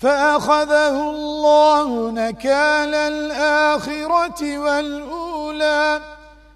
فأخذه الله نكال الآخرة والأولى.